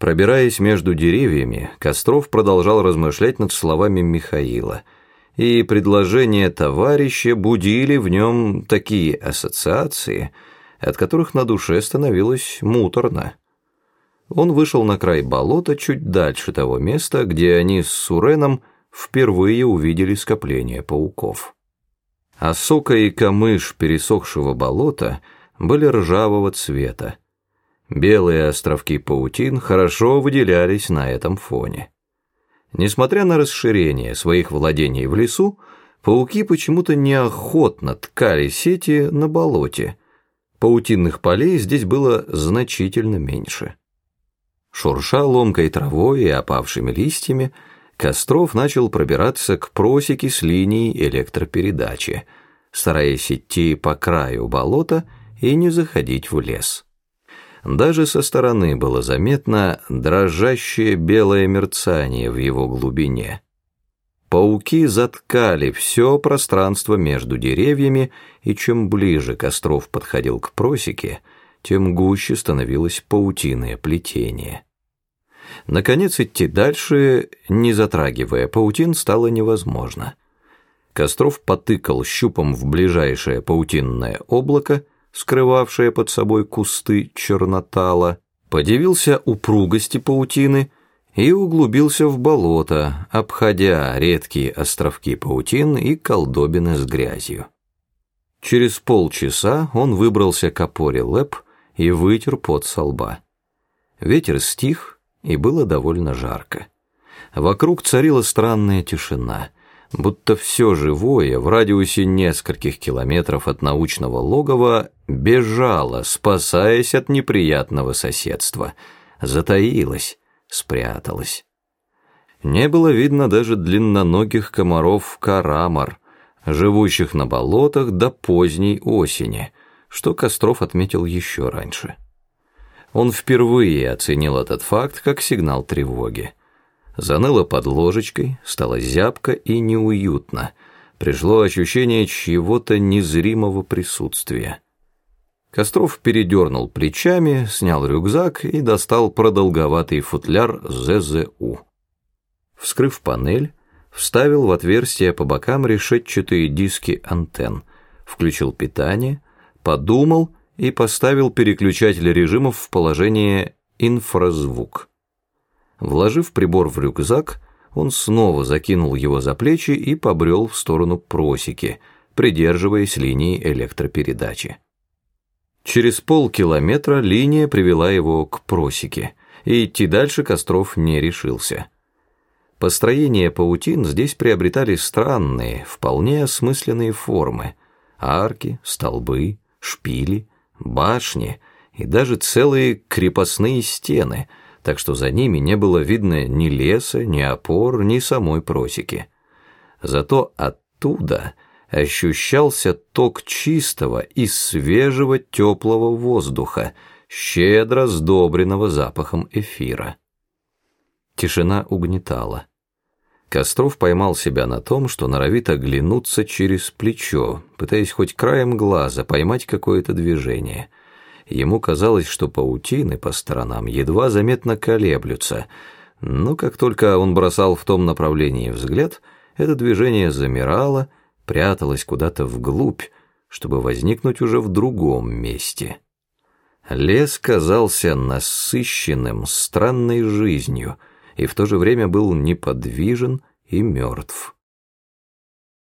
Пробираясь между деревьями, Костров продолжал размышлять над словами Михаила, и предложения товарища будили в нем такие ассоциации, от которых на душе становилось муторно. Он вышел на край болота чуть дальше того места, где они с Суреном впервые увидели скопление пауков. Осока и камыш пересохшего болота были ржавого цвета, Белые островки паутин хорошо выделялись на этом фоне. Несмотря на расширение своих владений в лесу, пауки почему-то неохотно ткали сети на болоте. Паутинных полей здесь было значительно меньше. Шурша ломкой травой и опавшими листьями, Костров начал пробираться к просеке с линией электропередачи, стараясь идти по краю болота и не заходить в лес. Даже со стороны было заметно дрожащее белое мерцание в его глубине. Пауки заткали все пространство между деревьями, и чем ближе Костров подходил к просеке, тем гуще становилось паутиное плетение. Наконец идти дальше, не затрагивая паутин, стало невозможно. Костров потыкал щупом в ближайшее паутинное облако, скрывавшая под собой кусты чернотала, подивился упругости паутины и углубился в болото, обходя редкие островки паутин и колдобины с грязью. Через полчаса он выбрался к опоре лэп и вытер пот со лба. Ветер стих, и было довольно жарко. Вокруг царила странная тишина — будто все живое в радиусе нескольких километров от научного логова бежало, спасаясь от неприятного соседства, затаилось, спряталось. Не было видно даже длинноногих комаров карамар, живущих на болотах до поздней осени, что Костров отметил еще раньше. Он впервые оценил этот факт как сигнал тревоги. Заныло под ложечкой, стало зябко и неуютно. Пришло ощущение чьего-то незримого присутствия. Костров передернул плечами, снял рюкзак и достал продолговатый футляр ЗЗУ. Вскрыв панель, вставил в отверстия по бокам решетчатые диски антенн, включил питание, подумал и поставил переключатель режимов в положение инфразвук. Вложив прибор в рюкзак, он снова закинул его за плечи и побрел в сторону просеки, придерживаясь линии электропередачи. Через полкилометра линия привела его к просеке, и идти дальше Костров не решился. Построения паутин здесь приобретали странные, вполне осмысленные формы. Арки, столбы, шпили, башни и даже целые крепостные стены – так что за ними не было видно ни леса, ни опор, ни самой просеки. Зато оттуда ощущался ток чистого и свежего теплого воздуха, щедро сдобренного запахом эфира. Тишина угнетала. Костров поймал себя на том, что норовит оглянуться через плечо, пытаясь хоть краем глаза поймать какое-то движение — Ему казалось, что паутины по сторонам едва заметно колеблются, но как только он бросал в том направлении взгляд, это движение замирало, пряталось куда-то вглубь, чтобы возникнуть уже в другом месте. Лес казался насыщенным, странной жизнью и в то же время был неподвижен и мертв.